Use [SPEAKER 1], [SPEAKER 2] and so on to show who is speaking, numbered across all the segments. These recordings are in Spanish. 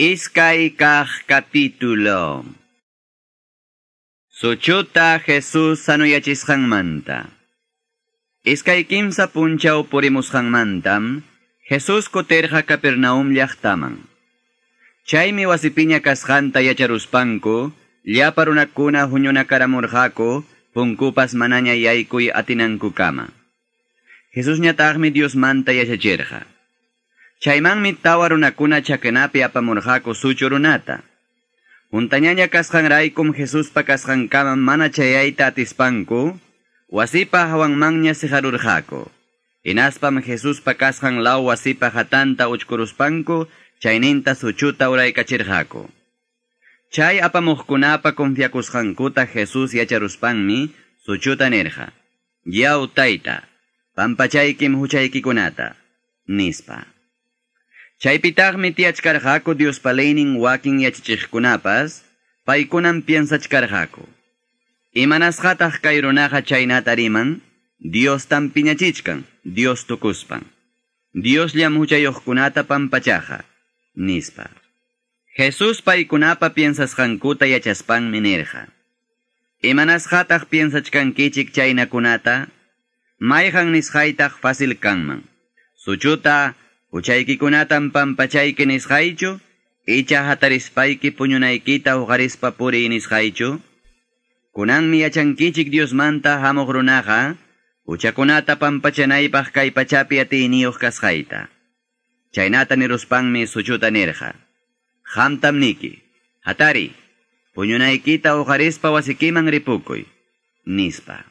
[SPEAKER 1] Iskaikaj capítulo. Sochota Jesús anuyachishanmanta. Iskay kimsa punchaw purimushanmantam, Jesús koterja Capernaum llaqtaman. Chaymi wasipiña kashanta yacharuspanku, llaparunakuna huñunakaramurjako, punkupas manaña yaykuy atinankukama. Jesús ñataqmi Dios manta yachacherja. Chaymanmi tawa runakuna chakenapi apamurqaku suchurunata. Juntañaña kasqanraykum Jesuspa kasqankama mana chayayta atispanku, wasipa hawanmanña sijarurqaku. Inaspam Jesuspa kasqan law wasipa hatanta uchkuruspanku, chayninta suchuta uraykachirqaku. Chay apamuqkunapa confiakusqankuta Jesus yacharuspanmi, suchuta nirqa. Yaw tayta, pampachaykim huchaykikunata, nispa. Chaypitaqmi Dios palaynin wakin yachachiqkunapas, paykunan piensachkarqaku. Imanasqataq kay runaqa chaynata riman, Dios tan piñachichkan, Dios tukuspan. Dios llam huchayuqkunata pampachaqa, nispa. Jesus paykunapa piensasqankuta yachaspanmi nirqa. Imanasqataq piensachkankichik chaynakunata, mayqan nisqaytaq fácil kanman. Suchuta, Uchaykikunatan pampachayki nisqaychu, icha hatarispayki puñunaykita uqarispa puri nisqaychu. Kunanmi yachankichik Diosmanta hamuq runaqa, uchakunata pampachanaypaq kay pachapi atiniyuq kasqayta. Chaynata niruspanmi suchuta nirqa. Hamtam niki, hatari, puñunaykita uqarispa wasikiman ripukuy, nispa.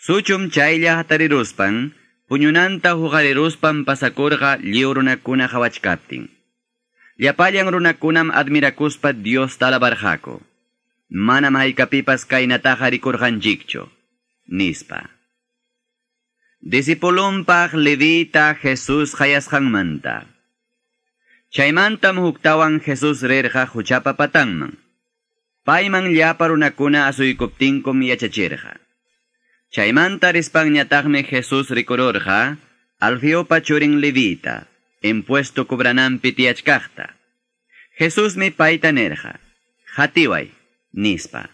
[SPEAKER 1] Suchum chaylla hatariruspan, puñunanta huqariruspan pasakurqa lliw runakuna hawachkaptin. Llapallan runakunam admirakuspa Dios talabarqaku. Manam haykapipas kaynataqa nispa. Disipulunpaq Levita Jesus hayasqanmanta. Chaymantam huktawan Jesus rirqa huchapa patanman. Payman llapa runakuna asuykuptinkum yachachirqa. Chaymanta rispagñataqmi Jesus rikururqa, Alfiopa churin levita, impuesto cobranampi tiachkaqta. Jesusmi payta nerqa, hatiway, nispa.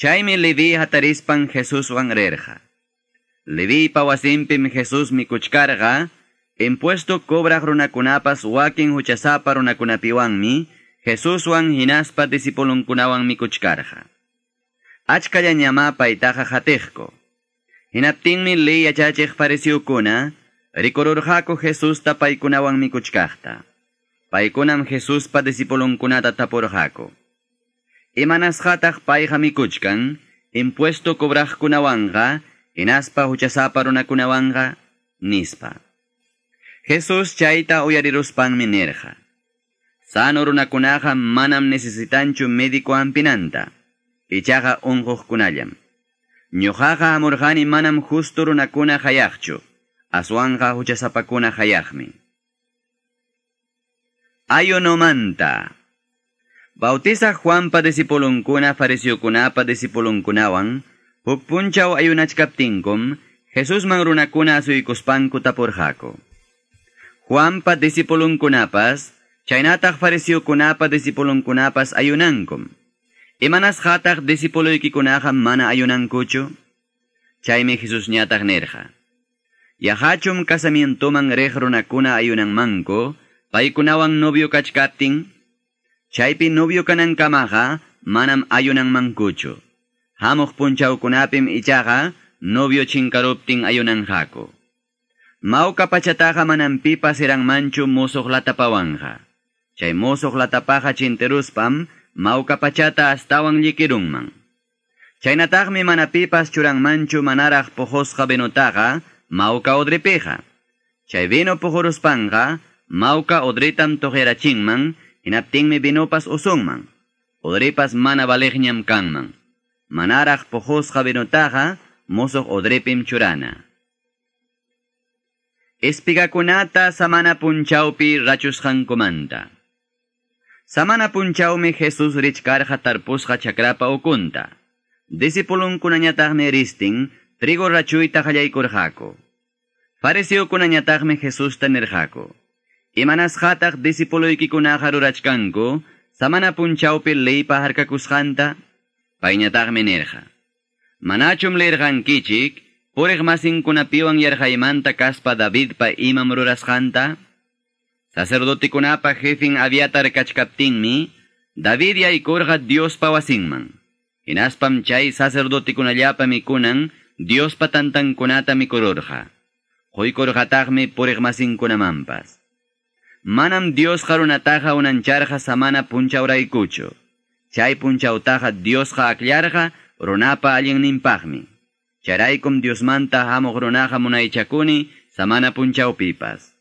[SPEAKER 1] Chaymi levi hatarispan Jesuswan rirqa. Levi pawasimpim Jesus mi kuchkarqa, impuesto cobra runakunapas wakin huchasapa runakunapiwanmi, Jesuswan hinaspa disipulunkunawan mi kuchkarqa. Achkalla ñama paytaqa hatiqko. Hinaptinmi ley yachachiq pareciukuna, rikururqaku Jesusta paykunawan mikuchkaqta. Paykunam Jesuspa disipulunkunata tapurqaku. Imanasqataq payqa mikuchkan, impuesto cobraqkunawanqa, hinaspa huchasapa runakunawanqa, nispa. Jesus chayta uyariruspanmi nirqa. Sano runakunaqa manam necesitanchu médico ampinanta, ichaqa unquqkunallam. Ñuqaqa amurqani manam justo runakuna hayaqchu, aswanqa huchasapakuna hayaqmi. Ayunomanta Bautiza Juanpa disipulunkuna farisiukunapa disipulunkunawan, huk punchaw ayunachkaptinkum, Jesusman runakuna asuykuspanku tapurqaku. Juanpa disipulunkunapas, chaynataq farisiukunapa disipulunkunapas ayunankum. Imanas hatag disipulo ikikunaha mana ayunankuchu? Chaymi Jesus ñatag nerja. Yahachum casamientoman rejrunakuna ayunanmanko, paikunawan novio kachkatin, chaypi novio kamaha manam ayunanmankuchu. Hamuq punchawkunapim ichaqa novio chinkaruptin ayunanhaku. Mauka pachataqa manam pipas iranmanchu musuqlatapawanqa. Chay musuqlatapaqa chinteruspam mauka pachata astawan likirunman. Chaynataqmi manapipas churanmanchu manaraq pujusqa vinutaqa mauka odripiqa. Chay vino pujuruspanqa mauka odritam tuqirachinman hinaptinmi vinupas usunman. Odripas mana valiqñam kanman. Manaraq pujusqa vinutaqa musuq odripim churana. Espigakunata samana punchawpi rachusqankumanta. Samana punchawmi Jesus richkarqa tarpusqa chakrapa ukunta. Disipulunkunañataqmi ristin, trigo rachuyta qallaykurqaku. Farisiukunañataqmi Jesusta nirqaku. Imanas hataq disipuluykikunaka rurachkanku, samana punchawpi leypa harkakusqanta, payñataqmi nirqa. Manachum lirqankichik, puriq masinkunapiwan yarqaymanta kaspa Davidpa imam rurasqanta, sacerdotikunapa jefin aviatar kachkaptinmi, David yaykurqa Diospa wasinman. Hinaspam chay sacerdotikunallapa mikunan, Diospa tantankunata mikururqa. Quykurqataqmi puriq masinkunamanpas. Manam Dios harunataja unancharja samana punchawraykuchu. Chay punchawtaja Diosqa aklarja runapa allinninpaqmi. Charaykum Diosmanta hamuq runaqa munaychakuni samana punchawpipas.